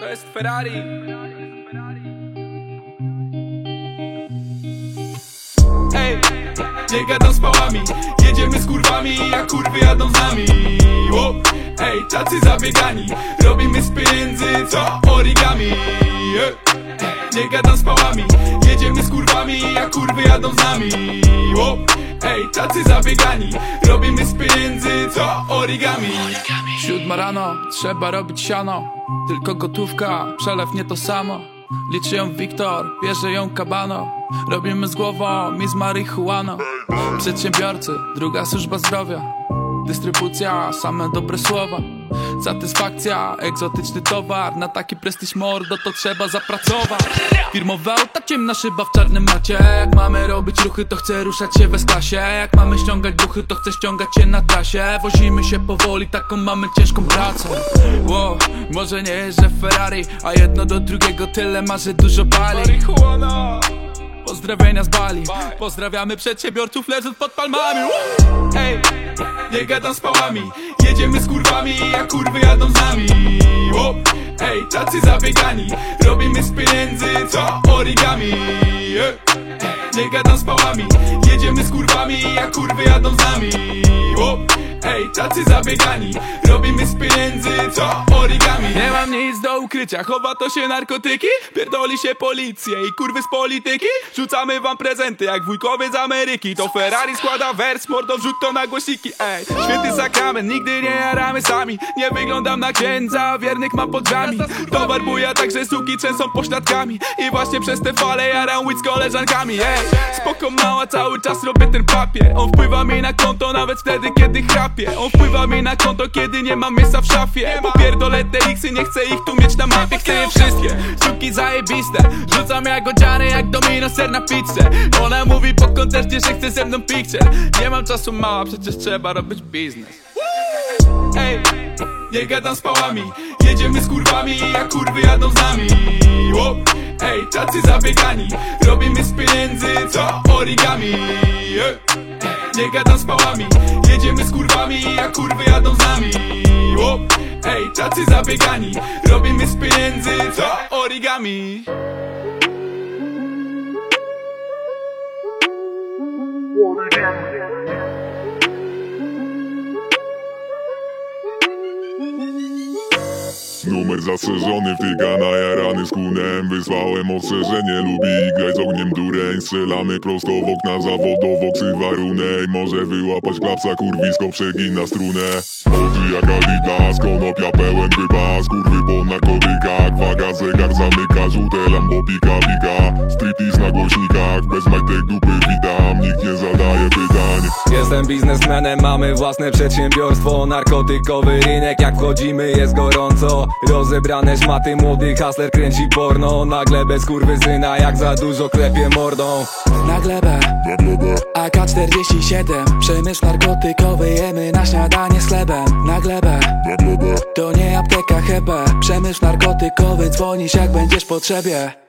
To jest Ferrari. Ej, nie gadam z pałami. Jedziemy z kurwami, a kurwy jadą z nami. O, Ej, tacy zabiegani. Robimy z pieniędzy, co origami. Nie gadam z pałami. Jedziemy z kurwami, a kurwy jadą z nami. O, Ej, tacy zabiegani. Robimy z pieniędzy, co origami. Siódma rano, trzeba robić siano. Tylko gotówka, przelew nie to samo. Liczy ją Wiktor, bierze ją Kabano Robimy z głową, mi z marihuaną Przedsiębiorcy, druga służba zdrowia. Dystrybucja, same dobre słowa Satysfakcja, egzotyczny towar Na taki prestiż mordo to trzeba zapracować. Firmowe auta, ciemna szyba w czarnym macie. Jak mamy robić ruchy to chcę ruszać się w klasie Jak mamy ściągać duchy to chcę ściągać się na trasie. Wozimy się powoli, taką mamy ciężką pracę. Wow, Może nie jeżdżę w Ferrari A jedno do drugiego tyle ma, że dużo pali. Marihuana Pozdrowienia z Bali. Pozdrawiamy przedsiębiorców leżąc pod palmami. Ej, nie gadam z pałami Jedziemy z kurwami, a kurwy jadą z nami. O, Ej, tacy zabiegani Robimy z pieniędzy, co origami. Ej, Nie gadam z pałami Jedziemy z kurwami, a kurwy jadą z nami. O, Ej, tacy zabiegani. Robimy z pieniędzy, co? Origami. Nie mam nic do ukrycia, chowa to się narkotyki? Pierdoli się policję i kurwy z polityki? Rzucamy wam prezenty jak wujkowie z Ameryki. To Ferrari składa wers, mordo wrzut to na głośniki. Ej, święty sakrament, nigdy nie jaramy sami. Nie wyglądam na księdza, wiernych mam pod drzwiami Towar buja, także suki trzęsą pośladkami. I właśnie przez te fale jaram łyd z koleżankami. Ej, spoko mała, cały czas robię ten papier. On wpływa mi na konto nawet wtedy, kiedy chrapię On wpływa mi na konto, kiedy nie mam miejsca w szafie. Popierdolę te X-y, nie chcę ich tu mieć na mapie. Chcę je wszystkie, suki zajebiste. Rzucam jak odziany, jak domino ser na pizzę. Ona mówi po koncercie, że chce ze mną picture. Nie mam czasu mała, przecież trzeba robić biznes. Ej, nie gadam z pałami. Jedziemy z kurwami, a kurwy jadą z nami. O, Ej, tacy zabiegani. Robimy z pieniędzy, co origami. Nie gadam z pałami Jedziemy z kurwami, a kurwy jadą z nami. O, Ej, tacy zabiegani Robimy z pieniędzy, co? Origami Numer zastrzeżony, wtyka na jarany z kunem Wysłałem ostrzeżenie, lubi grać z ogniem dureń Strzelamy prosto w okna zawodowo, ksywa runej Może wyłapać klapsa, kurwisko przegina strunę. Mody jak Adidas, konopia pełen wypas Kurwy po narkotykach, waga zegar zamyka Żółte lambo pika pika Striptease na głośnikach, bez majtek dupy witam. Nikt nie zadaje pytań. Jestem biznesmenem, mamy własne przedsiębiorstwo. Narkotykowy rynek, jak wchodzimy jest gorąco Rozebrane szmaty, młody hasler kręci porno. Nagle bez kurwyzyna, jak za dużo klepie mordą. Na glebę, AK-47 Przemysł narkotykowy, jemy na śniadanie z chlebem. Na glebę, to nie apteka hebe Przemysł narkotykowy, dzwonisz jak będziesz w potrzebie